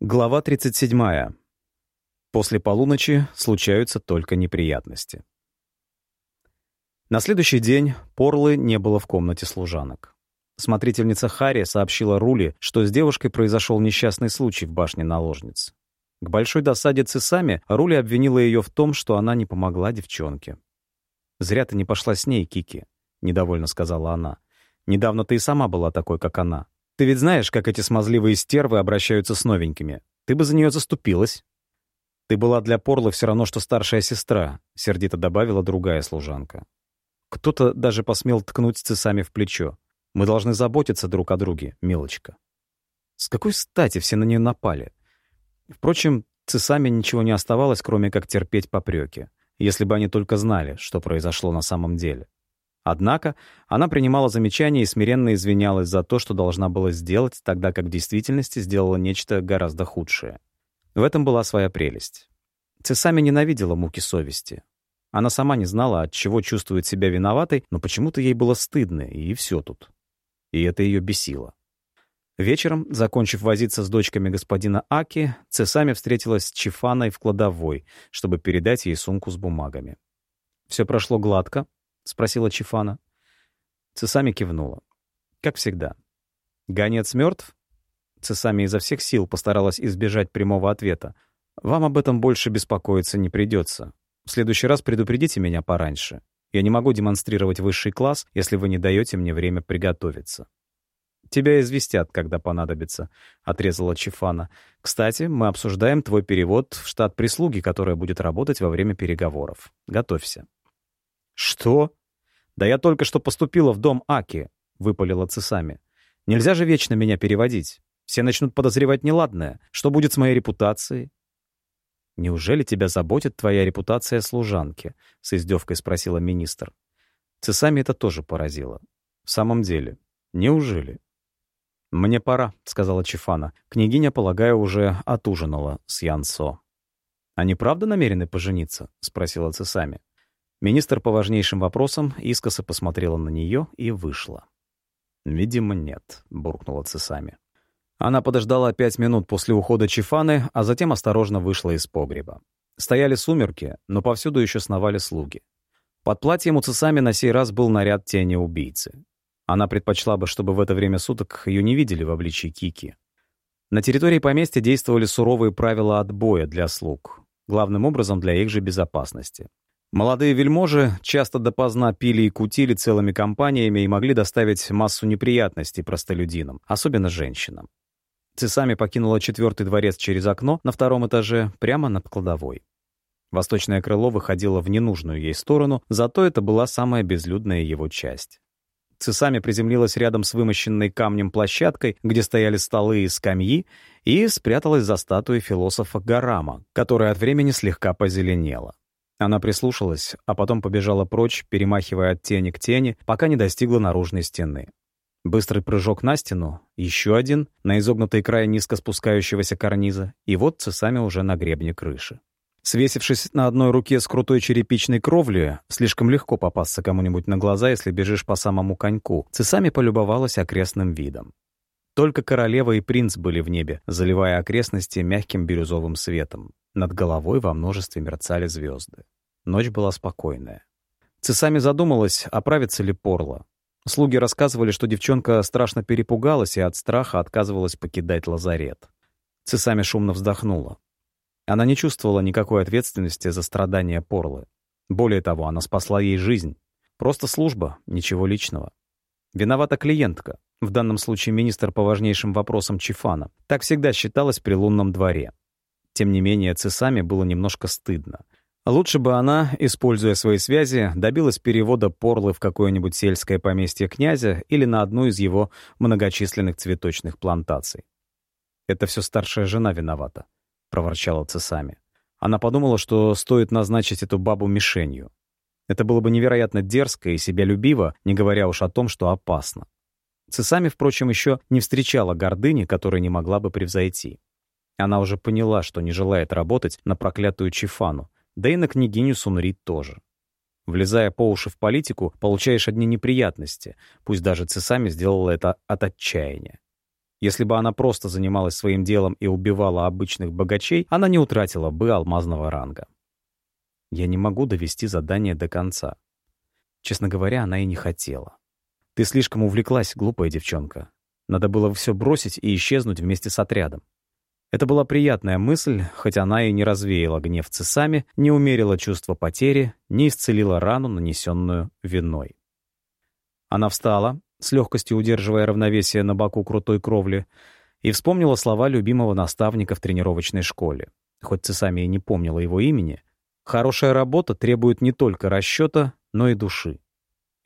Глава 37. После полуночи случаются только неприятности. На следующий день Порлы не было в комнате служанок. Смотрительница Харри сообщила Рули, что с девушкой произошел несчастный случай в башне наложниц. К большой досаде Цесами Рули обвинила ее в том, что она не помогла девчонке. «Зря ты не пошла с ней, Кики», — недовольно сказала она. «Недавно ты и сама была такой, как она. Ты ведь знаешь, как эти смазливые стервы обращаются с новенькими. Ты бы за нее заступилась. Ты была для Порла все равно, что старшая сестра, — сердито добавила другая служанка. Кто-то даже посмел ткнуть цесами в плечо. Мы должны заботиться друг о друге, милочка. С какой стати все на нее напали? Впрочем, цесами ничего не оставалось, кроме как терпеть попреки, если бы они только знали, что произошло на самом деле. Однако она принимала замечания и смиренно извинялась за то, что должна была сделать, тогда как в действительности сделала нечто гораздо худшее. В этом была своя прелесть. Цесами ненавидела муки совести. Она сама не знала, от чего чувствует себя виноватой, но почему-то ей было стыдно, и все тут. И это ее бесило. Вечером, закончив возиться с дочками господина Аки, Цесами встретилась с Чифаной в кладовой, чтобы передать ей сумку с бумагами. Все прошло гладко, — спросила Чифана. Цесами кивнула. Как всегда. «Гонец мертв?» Цесами изо всех сил постаралась избежать прямого ответа. «Вам об этом больше беспокоиться не придется. В следующий раз предупредите меня пораньше. Я не могу демонстрировать высший класс, если вы не даете мне время приготовиться». «Тебя известят, когда понадобится», — отрезала Чифана. «Кстати, мы обсуждаем твой перевод в штат прислуги, которая будет работать во время переговоров. Готовься». «Что?» «Да я только что поступила в дом Аки», — выпалила Цесами. «Нельзя же вечно меня переводить. Все начнут подозревать неладное. Что будет с моей репутацией?» «Неужели тебя заботит твоя репутация служанки?» — с издевкой спросила министр. Цесами это тоже поразило. «В самом деле, неужели?» «Мне пора», — сказала Чифана. Княгиня, полагаю, уже отужинала с Янсо. «Они правда намерены пожениться?» — спросила Цесами. Министр по важнейшим вопросам искоса посмотрела на нее и вышла. «Видимо, нет», — буркнула Цесами. Она подождала пять минут после ухода Чифаны, а затем осторожно вышла из погреба. Стояли сумерки, но повсюду еще сновали слуги. Под платьем у Цесами на сей раз был наряд тени убийцы. Она предпочла бы, чтобы в это время суток ее не видели в обличии Кики. На территории поместья действовали суровые правила отбоя для слуг, главным образом для их же безопасности. Молодые вельможи часто допоздна пили и кутили целыми компаниями и могли доставить массу неприятностей простолюдинам, особенно женщинам. Цесами покинула четвертый дворец через окно на втором этаже, прямо над кладовой. Восточное крыло выходило в ненужную ей сторону, зато это была самая безлюдная его часть. Цесами приземлилась рядом с вымощенной камнем площадкой, где стояли столы и скамьи, и спряталась за статуей философа Гарама, которая от времени слегка позеленела. Она прислушалась, а потом побежала прочь, перемахивая от тени к тени, пока не достигла наружной стены. Быстрый прыжок на стену, еще один, на изогнутый край низко спускающегося карниза, и вот цесами уже на гребне крыши. Свесившись на одной руке с крутой черепичной кровли, слишком легко попасться кому-нибудь на глаза, если бежишь по самому коньку, цесами полюбовалась окрестным видом. Только королева и принц были в небе, заливая окрестности мягким бирюзовым светом. Над головой во множестве мерцали звезды. Ночь была спокойная. Цесами задумалась, оправится ли Порла. Слуги рассказывали, что девчонка страшно перепугалась и от страха отказывалась покидать лазарет. Цесами шумно вздохнула. Она не чувствовала никакой ответственности за страдания Порлы. Более того, она спасла ей жизнь. Просто служба, ничего личного. Виновата клиентка, в данном случае министр по важнейшим вопросам Чифана. Так всегда считалось при лунном дворе. Тем не менее, Цесами было немножко стыдно. Лучше бы она, используя свои связи, добилась перевода Порлы в какое-нибудь сельское поместье князя или на одну из его многочисленных цветочных плантаций. «Это все старшая жена виновата», — проворчала Цесами. Она подумала, что стоит назначить эту бабу мишенью. Это было бы невероятно дерзко и себялюбиво, не говоря уж о том, что опасно. Цесами, впрочем, еще не встречала гордыни, которой не могла бы превзойти. Она уже поняла, что не желает работать на проклятую Чифану, да и на княгиню Сунрит тоже. Влезая по уши в политику, получаешь одни неприятности, пусть даже Цесами сделала это от отчаяния. Если бы она просто занималась своим делом и убивала обычных богачей, она не утратила бы алмазного ранга. Я не могу довести задание до конца. Честно говоря, она и не хотела. Ты слишком увлеклась, глупая девчонка. Надо было все бросить и исчезнуть вместе с отрядом. Это была приятная мысль, хоть она и не развеяла гнев цесами, не умерила чувство потери, не исцелила рану, нанесенную виной. Она встала, с легкостью удерживая равновесие на боку крутой кровли, и вспомнила слова любимого наставника в тренировочной школе. Хоть Цесами и не помнила его имени, хорошая работа требует не только расчета, но и души.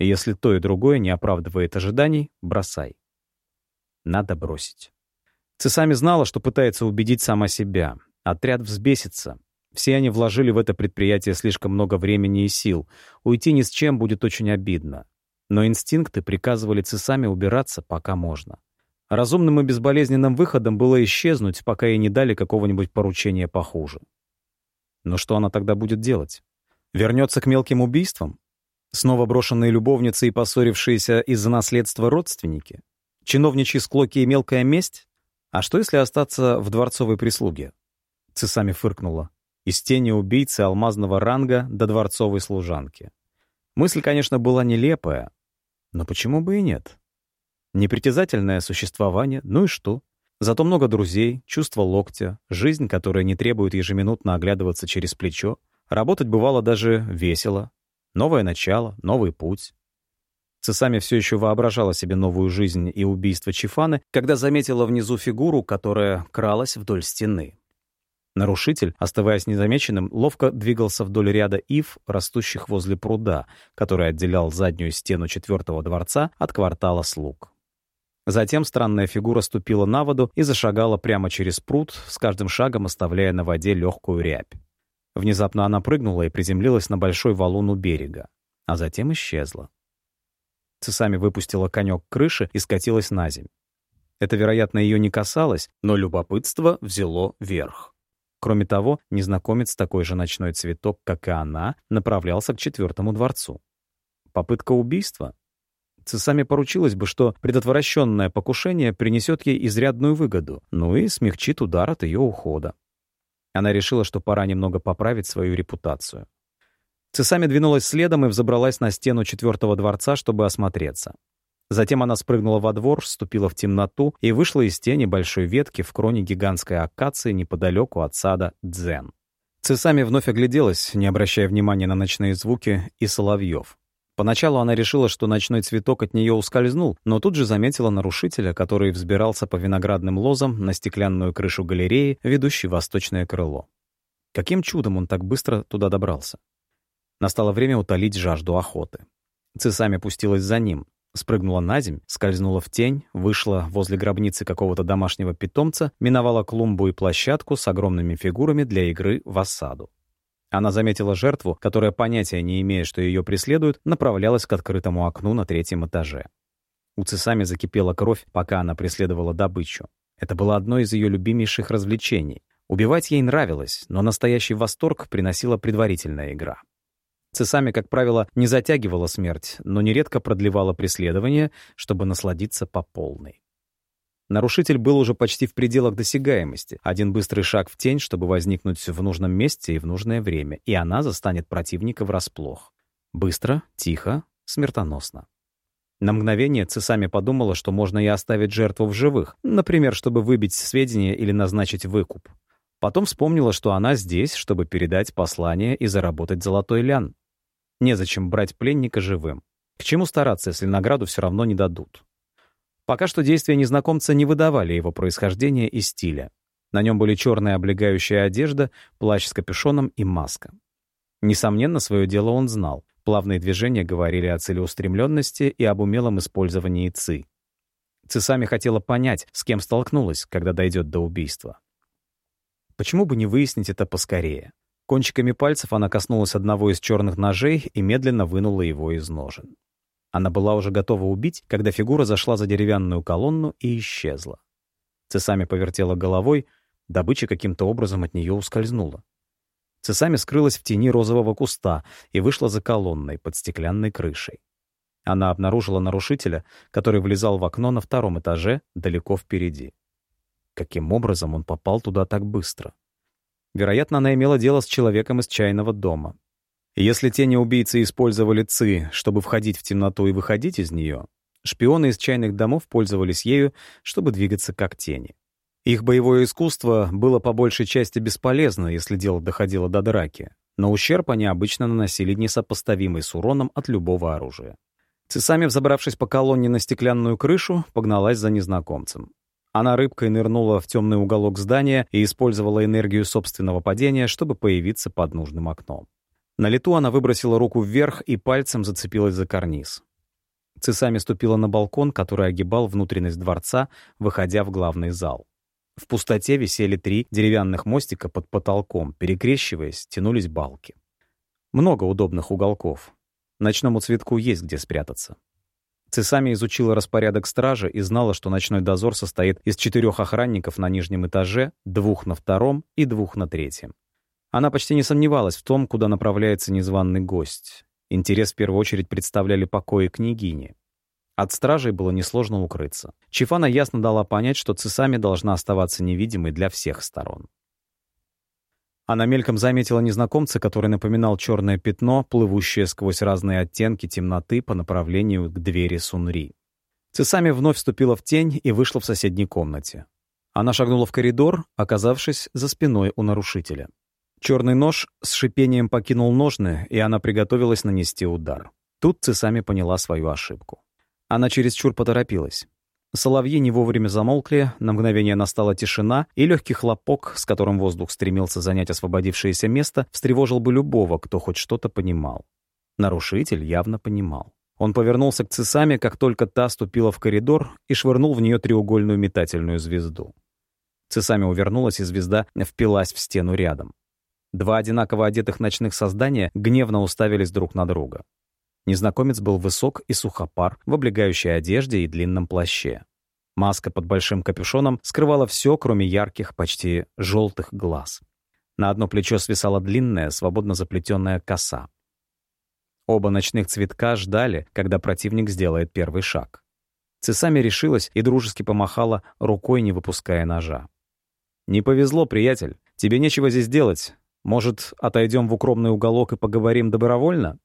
И если то и другое не оправдывает ожиданий, бросай. Надо бросить. Цесами знала, что пытается убедить сама себя. Отряд взбесится. Все они вложили в это предприятие слишком много времени и сил. Уйти ни с чем будет очень обидно. Но инстинкты приказывали Цесами убираться, пока можно. Разумным и безболезненным выходом было исчезнуть, пока ей не дали какого-нибудь поручения похуже. Но что она тогда будет делать? Вернется к мелким убийствам? Снова брошенные любовницы и поссорившиеся из-за наследства родственники? Чиновничьи склоки и мелкая месть? А что, если остаться в дворцовой прислуге? Цесами фыркнула. Из тени убийцы алмазного ранга до дворцовой служанки. Мысль, конечно, была нелепая, но почему бы и нет? Непритязательное существование, ну и что? Зато много друзей, чувство локтя, жизнь, которая не требует ежеминутно оглядываться через плечо. Работать бывало даже весело. Новое начало, новый путь. Цесами все еще воображала себе новую жизнь и убийство Чифаны, когда заметила внизу фигуру, которая кралась вдоль стены. Нарушитель, оставаясь незамеченным, ловко двигался вдоль ряда ив, растущих возле пруда, который отделял заднюю стену четвертого дворца от квартала слуг. Затем странная фигура ступила на воду и зашагала прямо через пруд, с каждым шагом оставляя на воде легкую рябь. Внезапно она прыгнула и приземлилась на большой валун у берега, а затем исчезла. Цесами выпустила конек крыши и скатилась на земь. Это, вероятно, ее не касалось, но любопытство взяло верх. Кроме того, незнакомец, такой же ночной цветок, как и она, направлялся к четвертому дворцу. Попытка убийства? Цесами поручилась бы, что предотвращенное покушение принесет ей изрядную выгоду, ну и смягчит удар от ее ухода. Она решила, что пора немного поправить свою репутацию. Цесами двинулась следом и взобралась на стену четвертого дворца, чтобы осмотреться. Затем она спрыгнула во двор, вступила в темноту и вышла из тени большой ветки в кроне гигантской акации неподалеку от сада Дзен. Цесами вновь огляделась, не обращая внимания на ночные звуки и соловьев. Поначалу она решила, что ночной цветок от нее ускользнул, но тут же заметила нарушителя, который взбирался по виноградным лозам на стеклянную крышу галереи, ведущей восточное крыло. Каким чудом он так быстро туда добрался? Настало время утолить жажду охоты. Цесами пустилась за ним, спрыгнула на земь, скользнула в тень, вышла возле гробницы какого-то домашнего питомца, миновала клумбу и площадку с огромными фигурами для игры в осаду. Она заметила жертву, которая, понятия не имея, что ее преследуют, направлялась к открытому окну на третьем этаже. У Цесами закипела кровь, пока она преследовала добычу. Это было одно из ее любимейших развлечений. Убивать ей нравилось, но настоящий восторг приносила предварительная игра. Цесами, как правило, не затягивала смерть, но нередко продлевала преследование, чтобы насладиться по полной. Нарушитель был уже почти в пределах досягаемости. Один быстрый шаг в тень, чтобы возникнуть в нужном месте и в нужное время, и она застанет противника врасплох. Быстро, тихо, смертоносно. На мгновение Цесами подумала, что можно и оставить жертву в живых, например, чтобы выбить сведения или назначить выкуп. Потом вспомнила, что она здесь, чтобы передать послание и заработать золотой лян. Незачем брать пленника живым. К чему стараться, если награду все равно не дадут? Пока что действия незнакомца не выдавали его происхождения и стиля. На нем были черная облегающая одежда, плащ с капюшоном и маска. Несомненно, свое дело он знал. Плавные движения говорили о целеустремленности и об умелом использовании ЦИ. Ци сами хотела понять, с кем столкнулась, когда дойдет до убийства. Почему бы не выяснить это поскорее? Кончиками пальцев она коснулась одного из черных ножей и медленно вынула его из ножен. Она была уже готова убить, когда фигура зашла за деревянную колонну и исчезла. Цесами повертела головой, добыча каким-то образом от нее ускользнула. Цесами скрылась в тени розового куста и вышла за колонной под стеклянной крышей. Она обнаружила нарушителя, который влезал в окно на втором этаже, далеко впереди. Каким образом он попал туда так быстро? Вероятно, она имела дело с человеком из чайного дома. Если тени убийцы использовали ЦИ, чтобы входить в темноту и выходить из нее, шпионы из чайных домов пользовались ею, чтобы двигаться как тени. Их боевое искусство было по большей части бесполезно, если дело доходило до драки, но ущерб они обычно наносили несопоставимый с уроном от любого оружия. Цесами, взобравшись по колонне на стеклянную крышу, погналась за незнакомцем. Она рыбкой нырнула в темный уголок здания и использовала энергию собственного падения, чтобы появиться под нужным окном. На лету она выбросила руку вверх и пальцем зацепилась за карниз. Цесами ступила на балкон, который огибал внутренность дворца, выходя в главный зал. В пустоте висели три деревянных мостика под потолком, перекрещиваясь, тянулись балки. Много удобных уголков. Ночному цветку есть где спрятаться. Цесами изучила распорядок стражи и знала, что ночной дозор состоит из четырех охранников на нижнем этаже, двух на втором и двух на третьем. Она почти не сомневалась в том, куда направляется незваный гость. Интерес в первую очередь представляли покои княгини. От стражей было несложно укрыться. Чифана ясно дала понять, что Цесами должна оставаться невидимой для всех сторон. Она мельком заметила незнакомца, который напоминал черное пятно, плывущее сквозь разные оттенки темноты по направлению к двери Сунри. Цесами вновь вступила в тень и вышла в соседней комнате. Она шагнула в коридор, оказавшись за спиной у нарушителя. Черный нож с шипением покинул ножны, и она приготовилась нанести удар. Тут Цесами поняла свою ошибку. Она чересчур поторопилась. Соловьи не вовремя замолкли, на мгновение настала тишина, и легкий хлопок, с которым воздух стремился занять освободившееся место, встревожил бы любого, кто хоть что-то понимал. Нарушитель явно понимал. Он повернулся к Цесаме, как только та ступила в коридор, и швырнул в нее треугольную метательную звезду. Цесами увернулась, и звезда впилась в стену рядом. Два одинаково одетых ночных создания гневно уставились друг на друга. Незнакомец был высок и сухопар, в облегающей одежде и длинном плаще. Маска под большим капюшоном скрывала все, кроме ярких, почти желтых глаз. На одно плечо свисала длинная, свободно заплетенная коса. Оба ночных цветка ждали, когда противник сделает первый шаг. Цесами решилась и дружески помахала, рукой не выпуская ножа. «Не повезло, приятель. Тебе нечего здесь делать. Может, отойдем в укромный уголок и поговорим добровольно?»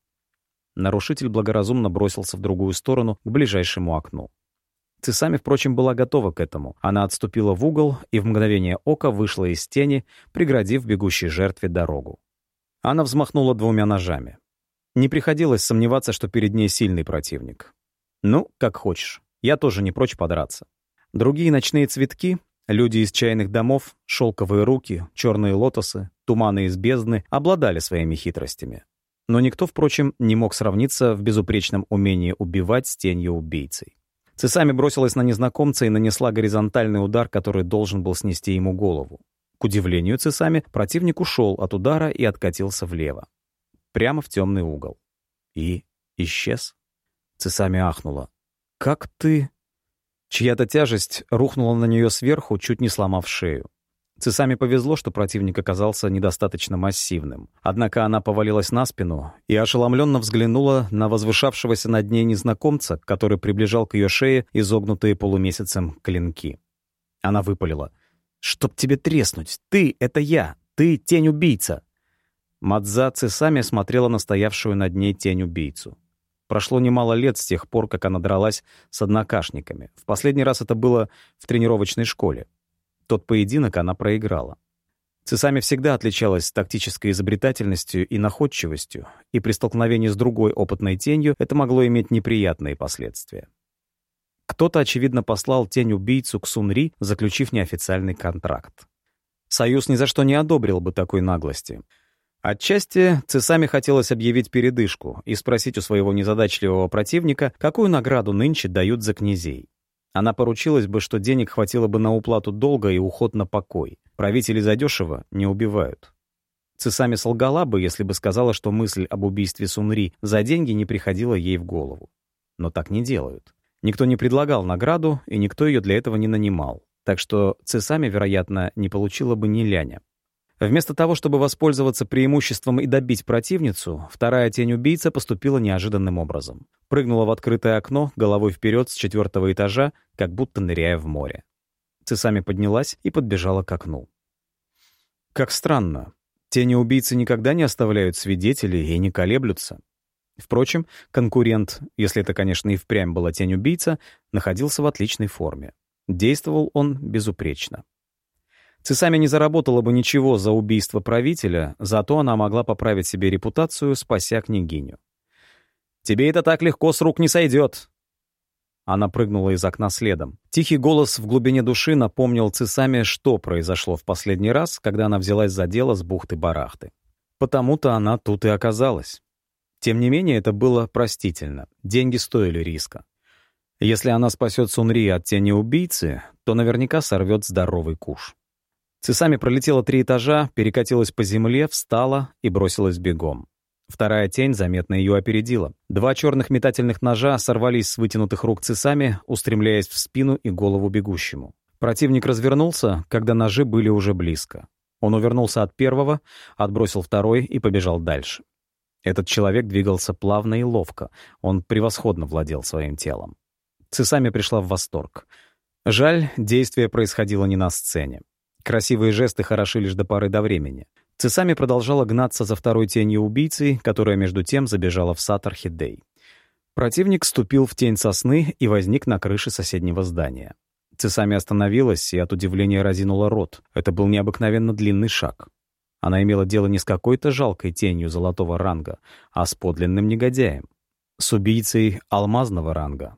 Нарушитель благоразумно бросился в другую сторону, к ближайшему окну. Цесами, впрочем, была готова к этому. Она отступила в угол и в мгновение ока вышла из тени, преградив бегущей жертве дорогу. Она взмахнула двумя ножами. Не приходилось сомневаться, что перед ней сильный противник. «Ну, как хочешь. Я тоже не прочь подраться». Другие ночные цветки, люди из чайных домов, шелковые руки, черные лотосы, туманы из бездны обладали своими хитростями. Но никто, впрочем, не мог сравниться в безупречном умении убивать с тенью убийцей. Цесами бросилась на незнакомца и нанесла горизонтальный удар, который должен был снести ему голову. К удивлению Цесами, противник ушел от удара и откатился влево. Прямо в темный угол. И исчез. Цесами ахнула. «Как ты...» Чья-то тяжесть рухнула на нее сверху, чуть не сломав шею. Цесами повезло, что противник оказался недостаточно массивным. Однако она повалилась на спину и ошеломленно взглянула на возвышавшегося над ней незнакомца, который приближал к ее шее изогнутые полумесяцем клинки. Она выпалила. «Чтоб тебе треснуть! Ты — это я! Ты — тень-убийца!» Мадза Цесами смотрела на стоявшую над ней тень-убийцу. Прошло немало лет с тех пор, как она дралась с однокашниками. В последний раз это было в тренировочной школе. Тот поединок она проиграла. Цесами всегда отличалась тактической изобретательностью и находчивостью, и при столкновении с другой опытной тенью это могло иметь неприятные последствия. Кто-то, очевидно, послал тень-убийцу к Сунри, заключив неофициальный контракт. Союз ни за что не одобрил бы такой наглости. Отчасти Цесами хотелось объявить передышку и спросить у своего незадачливого противника, какую награду нынче дают за князей. Она поручилась бы, что денег хватило бы на уплату долга и уход на покой. Правители задешево не убивают. Цесами солгала бы, если бы сказала, что мысль об убийстве Сунри за деньги не приходила ей в голову. Но так не делают. Никто не предлагал награду, и никто ее для этого не нанимал. Так что Цесами, вероятно, не получила бы ни ляня. Вместо того, чтобы воспользоваться преимуществом и добить противницу, вторая тень-убийца поступила неожиданным образом. Прыгнула в открытое окно, головой вперед с четвертого этажа, как будто ныряя в море. Цесами поднялась и подбежала к окну. Как странно. Тени-убийцы никогда не оставляют свидетелей и не колеблются. Впрочем, конкурент, если это, конечно, и впрямь была тень-убийца, находился в отличной форме. Действовал он безупречно. Цесами не заработала бы ничего за убийство правителя, зато она могла поправить себе репутацию, спася княгиню. «Тебе это так легко с рук не сойдет!» Она прыгнула из окна следом. Тихий голос в глубине души напомнил Цесаме, что произошло в последний раз, когда она взялась за дело с бухты-барахты. Потому-то она тут и оказалась. Тем не менее, это было простительно. Деньги стоили риска. Если она спасет Сунри от тени убийцы, то наверняка сорвет здоровый куш. Цесами пролетела три этажа, перекатилась по земле, встала и бросилась бегом. Вторая тень заметно ее опередила. Два черных метательных ножа сорвались с вытянутых рук цесами, устремляясь в спину и голову бегущему. Противник развернулся, когда ножи были уже близко. Он увернулся от первого, отбросил второй и побежал дальше. Этот человек двигался плавно и ловко, он превосходно владел своим телом. Цесами пришла в восторг. Жаль, действие происходило не на сцене. Красивые жесты хороши лишь до поры до времени. Цесами продолжала гнаться за второй тенью убийцы, которая между тем забежала в сад орхидей. Противник ступил в тень сосны и возник на крыше соседнего здания. Цесами остановилась и от удивления разинула рот. Это был необыкновенно длинный шаг. Она имела дело не с какой-то жалкой тенью золотого ранга, а с подлинным негодяем. С убийцей алмазного ранга.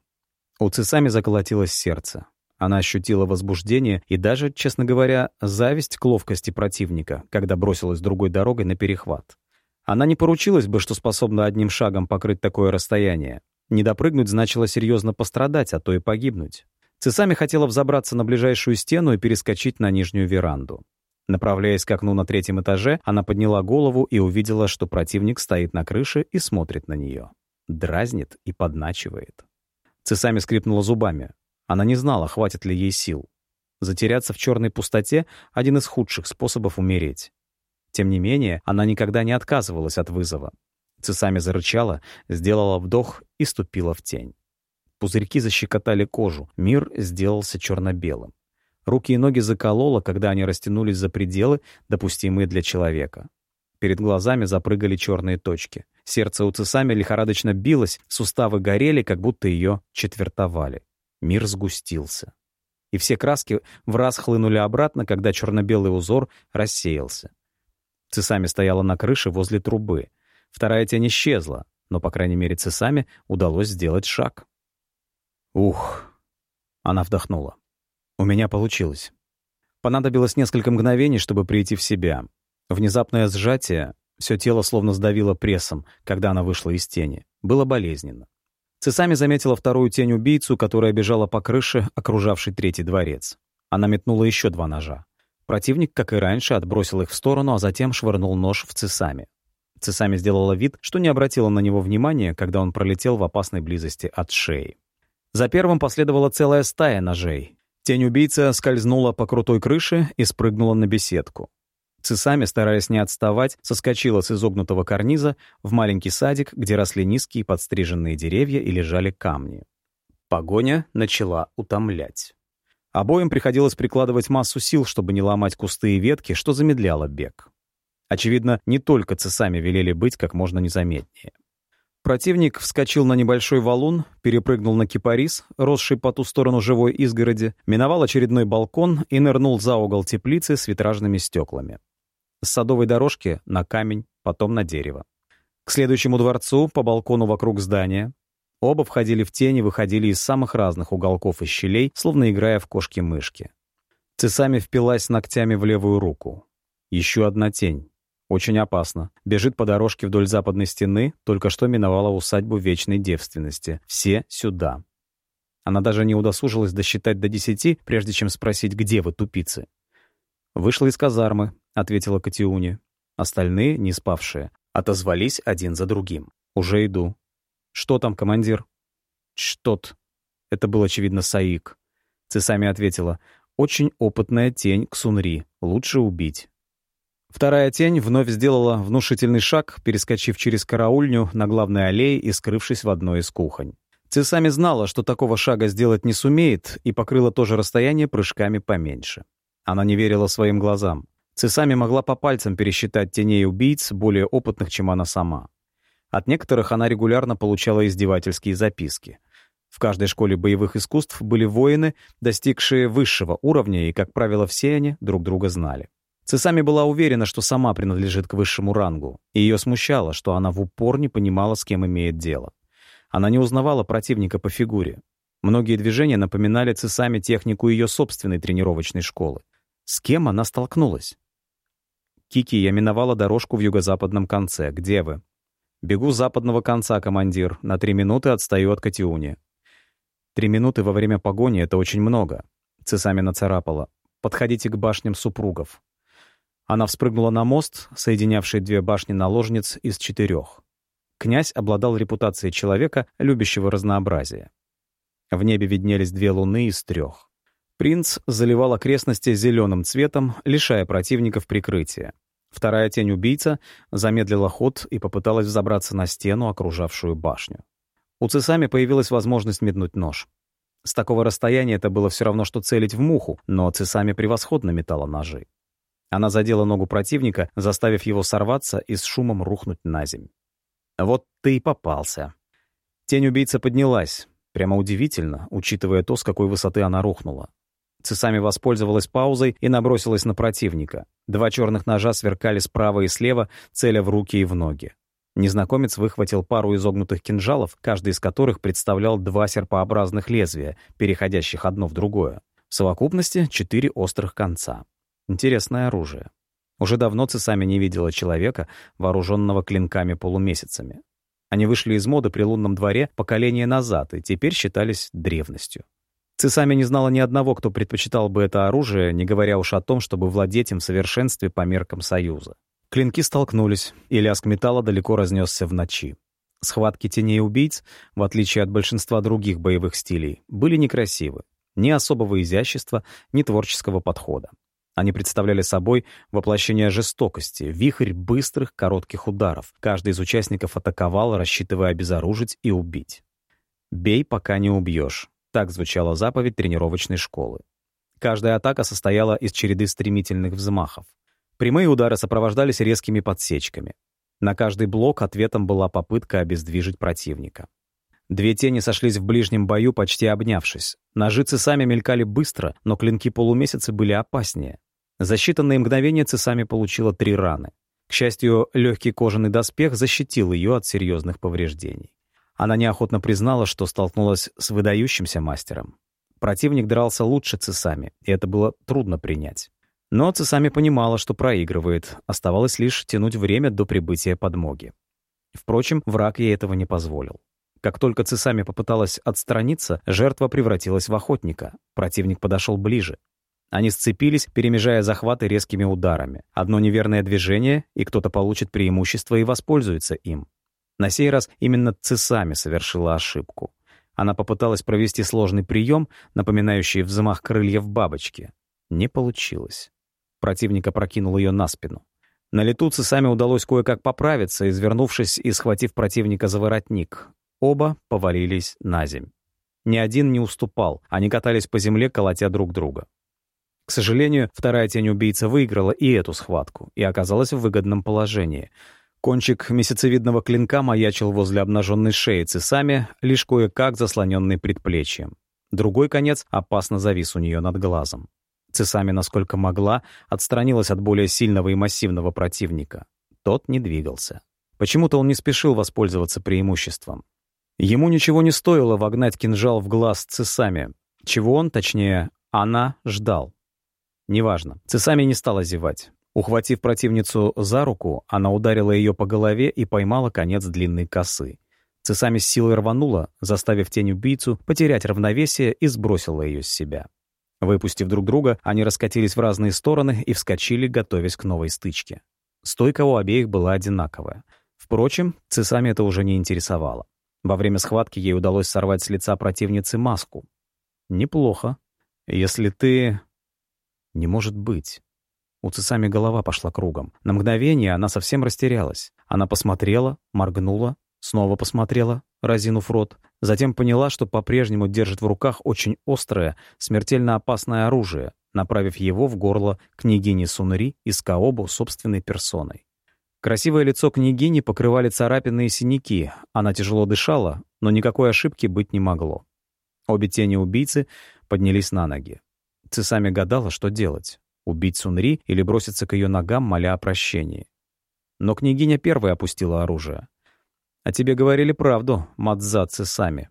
У Цесами заколотилось сердце. Она ощутила возбуждение и даже, честно говоря, зависть к ловкости противника, когда бросилась другой дорогой на перехват. Она не поручилась бы, что способна одним шагом покрыть такое расстояние. Не допрыгнуть значило серьезно пострадать, а то и погибнуть. Цесами хотела взобраться на ближайшую стену и перескочить на нижнюю веранду. Направляясь к окну на третьем этаже, она подняла голову и увидела, что противник стоит на крыше и смотрит на нее. Дразнит и подначивает. Цесами скрипнула зубами. Она не знала, хватит ли ей сил. Затеряться в черной пустоте — один из худших способов умереть. Тем не менее, она никогда не отказывалась от вызова. Цесами зарычала, сделала вдох и ступила в тень. Пузырьки защекотали кожу, мир сделался черно-белым. Руки и ноги закололо, когда они растянулись за пределы, допустимые для человека. Перед глазами запрыгали черные точки. Сердце у Цесами лихорадочно билось, суставы горели, как будто ее четвертовали. Мир сгустился. И все краски в раз хлынули обратно, когда черно-белый узор рассеялся. Цесами стояла на крыше возле трубы. Вторая тень исчезла, но, по крайней мере, Цесами удалось сделать шаг. «Ух!» — она вдохнула. «У меня получилось». Понадобилось несколько мгновений, чтобы прийти в себя. Внезапное сжатие, все тело словно сдавило прессом, когда она вышла из тени. Было болезненно. Цесами заметила вторую тень-убийцу, которая бежала по крыше, окружавшей третий дворец. Она метнула еще два ножа. Противник, как и раньше, отбросил их в сторону, а затем швырнул нож в Цесами. Цесами сделала вид, что не обратила на него внимания, когда он пролетел в опасной близости от шеи. За первым последовала целая стая ножей. Тень убийца скользнула по крутой крыше и спрыгнула на беседку. Цесами, стараясь не отставать, соскочила с изогнутого карниза в маленький садик, где росли низкие подстриженные деревья и лежали камни. Погоня начала утомлять. Обоим приходилось прикладывать массу сил, чтобы не ломать кусты и ветки, что замедляло бег. Очевидно, не только цесами велели быть как можно незаметнее. Противник вскочил на небольшой валун, перепрыгнул на кипарис, росший по ту сторону живой изгороди, миновал очередной балкон и нырнул за угол теплицы с витражными стеклами. С садовой дорожки на камень, потом на дерево. К следующему дворцу, по балкону вокруг здания. Оба входили в тени, выходили из самых разных уголков и щелей, словно играя в кошки-мышки. Цесами впилась ногтями в левую руку. Еще одна тень. Очень опасно. Бежит по дорожке вдоль западной стены, только что миновала усадьбу вечной девственности. Все сюда. Она даже не удосужилась досчитать до десяти, прежде чем спросить, где вы, тупицы. Вышла из казармы, — ответила Катиуни. Остальные, не спавшие, отозвались один за другим. «Уже иду». «Что там, командир?» «Что-то». Это был, очевидно, Саик. Цесами ответила. «Очень опытная тень к Сунри. Лучше убить». Вторая тень вновь сделала внушительный шаг, перескочив через караульню на главной аллее и скрывшись в одной из кухонь. Цесами знала, что такого шага сделать не сумеет, и покрыла то же расстояние прыжками поменьше. Она не верила своим глазам. Цесами могла по пальцам пересчитать теней убийц, более опытных, чем она сама. От некоторых она регулярно получала издевательские записки. В каждой школе боевых искусств были воины, достигшие высшего уровня, и, как правило, все они друг друга знали. Цесами была уверена, что сама принадлежит к высшему рангу, и ее смущало, что она в упор не понимала, с кем имеет дело. Она не узнавала противника по фигуре. Многие движения напоминали Цесами технику ее собственной тренировочной школы. С кем она столкнулась? «Кики, я миновала дорожку в юго-западном конце. Где вы?» «Бегу с западного конца, командир. На три минуты отстаю от Катиуни». «Три минуты во время погони — это очень много», — Цесами нацарапала. «Подходите к башням супругов. Она вспрыгнула на мост, соединявший две башни наложниц из четырех. Князь обладал репутацией человека, любящего разнообразие. В небе виднелись две луны из трех. Принц заливал окрестности зеленым цветом, лишая противников прикрытия. Вторая тень-убийца замедлила ход и попыталась взобраться на стену, окружавшую башню. У Цесами появилась возможность метнуть нож. С такого расстояния это было все равно, что целить в муху, но Цесами превосходно метала ножи. Она задела ногу противника, заставив его сорваться и с шумом рухнуть на земь. Вот ты и попался. Тень убийцы поднялась. Прямо удивительно, учитывая то, с какой высоты она рухнула. Цесами воспользовалась паузой и набросилась на противника. Два черных ножа сверкали справа и слева, целя в руки и в ноги. Незнакомец выхватил пару изогнутых кинжалов, каждый из которых представлял два серпообразных лезвия, переходящих одно в другое. В совокупности четыре острых конца. Интересное оружие. Уже давно Цесами не видела человека, вооруженного клинками-полумесяцами. Они вышли из моды при лунном дворе поколение назад и теперь считались древностью. Цесами не знала ни одного, кто предпочитал бы это оружие, не говоря уж о том, чтобы владеть им в совершенстве по меркам Союза. Клинки столкнулись, и лязг металла далеко разнесся в ночи. Схватки теней убийц, в отличие от большинства других боевых стилей, были некрасивы. Ни особого изящества, ни творческого подхода. Они представляли собой воплощение жестокости, вихрь быстрых, коротких ударов. Каждый из участников атаковал, рассчитывая обезоружить и убить. «Бей, пока не убьешь», — так звучала заповедь тренировочной школы. Каждая атака состояла из череды стремительных взмахов. Прямые удары сопровождались резкими подсечками. На каждый блок ответом была попытка обездвижить противника. Две тени сошлись в ближнем бою, почти обнявшись. Ножицы сами мелькали быстро, но клинки полумесяца были опаснее. За считанные мгновения Цесами получила три раны. К счастью, легкий кожаный доспех защитил ее от серьезных повреждений. Она неохотно признала, что столкнулась с выдающимся мастером. Противник дрался лучше Цесами, и это было трудно принять. Но Цесами понимала, что проигрывает, оставалось лишь тянуть время до прибытия подмоги. Впрочем, враг ей этого не позволил. Как только Цесами попыталась отстраниться, жертва превратилась в охотника. Противник подошел ближе. Они сцепились, перемежая захваты резкими ударами. Одно неверное движение, и кто-то получит преимущество и воспользуется им. На сей раз именно Цесами совершила ошибку. Она попыталась провести сложный прием, напоминающий взмах крыльев бабочки. Не получилось. Противник опрокинул ее на спину. На лету Цесами удалось кое-как поправиться, извернувшись и схватив противника за воротник. Оба повалились на земь. Ни один не уступал, они катались по земле, колотя друг друга. К сожалению, вторая тень убийца выиграла и эту схватку и оказалась в выгодном положении. Кончик месяцевидного клинка маячил возле обнаженной шеи Цесами, лишь кое-как заслоненный предплечьем. Другой конец опасно завис у нее над глазом. Цесами, насколько могла, отстранилась от более сильного и массивного противника. Тот не двигался. Почему-то он не спешил воспользоваться преимуществом. Ему ничего не стоило вогнать кинжал в глаз Цесами, чего он, точнее, она, ждал. Неважно. Цесами не стала зевать. Ухватив противницу за руку, она ударила ее по голове и поймала конец длинной косы. Цесами с силой рванула, заставив тень убийцу потерять равновесие и сбросила ее с себя. Выпустив друг друга, они раскатились в разные стороны и вскочили, готовясь к новой стычке. Стойка у обеих была одинаковая. Впрочем, Цесами это уже не интересовало. Во время схватки ей удалось сорвать с лица противницы маску. «Неплохо. Если ты...» Не может быть. У Цесами голова пошла кругом. На мгновение она совсем растерялась. Она посмотрела, моргнула, снова посмотрела, разинув рот. Затем поняла, что по-прежнему держит в руках очень острое, смертельно опасное оружие, направив его в горло княгини Сунри из Каобу собственной персоной. Красивое лицо княгини покрывали царапины и синяки. Она тяжело дышала, но никакой ошибки быть не могло. Обе тени убийцы поднялись на ноги. Цесами гадала, что делать — убить Сунри или броситься к ее ногам, моля о прощении. Но княгиня первой опустила оружие. «А тебе говорили правду, Мадза Цесами».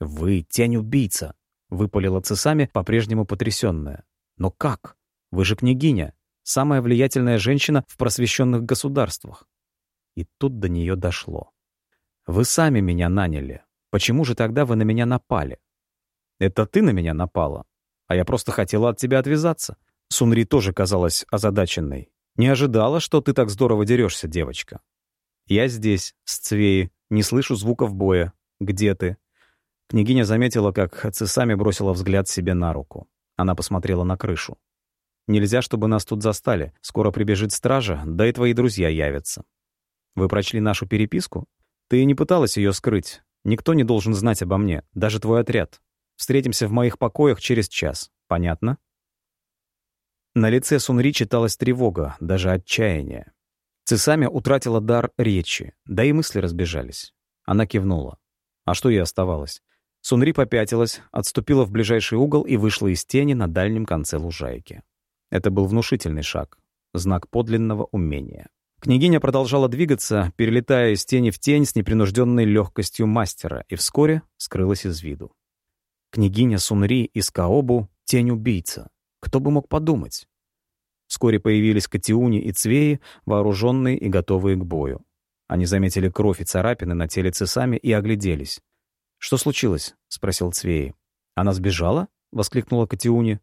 «Вы тень-убийца», — выпалила Цесами, по-прежнему потрясённая. «Но как? Вы же княгиня, самая влиятельная женщина в просвещенных государствах». И тут до нее дошло. «Вы сами меня наняли. Почему же тогда вы на меня напали?» «Это ты на меня напала, а я просто хотела от тебя отвязаться». Сунри тоже казалась озадаченной. «Не ожидала, что ты так здорово дерешься, девочка». «Я здесь, с Цвеи, не слышу звуков боя. Где ты?» Княгиня заметила, как Цесами бросила взгляд себе на руку. Она посмотрела на крышу. «Нельзя, чтобы нас тут застали. Скоро прибежит стража, да и твои друзья явятся. Вы прочли нашу переписку? Ты не пыталась ее скрыть. Никто не должен знать обо мне, даже твой отряд. Встретимся в моих покоях через час. Понятно?» На лице Сунри читалась тревога, даже отчаяние. Цесами утратила дар речи, да и мысли разбежались. Она кивнула. А что ей оставалось? Сунри попятилась, отступила в ближайший угол и вышла из тени на дальнем конце лужайки. Это был внушительный шаг, знак подлинного умения. Княгиня продолжала двигаться, перелетая из тени в тень с непринужденной легкостью мастера, и вскоре скрылась из виду. Княгиня Сунри из Каобу — тень-убийца. Кто бы мог подумать? Вскоре появились Катиуни и Цвеи, вооруженные и готовые к бою. Они заметили кровь и царапины на теле Цесами и огляделись. «Что случилось?» — спросил Цвеи. «Она сбежала?» — воскликнула Катиуни.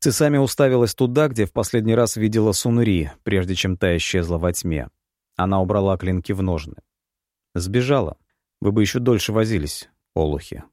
Цесами уставилась туда, где в последний раз видела Сунри, прежде чем та исчезла во тьме. Она убрала клинки в ножны. «Сбежала. Вы бы еще дольше возились, олухи.